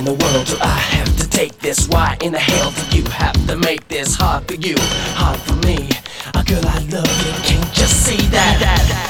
In the world, do I have to take this? Why in the hell do you have to make this hard for you? Hard for me. A girl I love you can't just see that. that, that.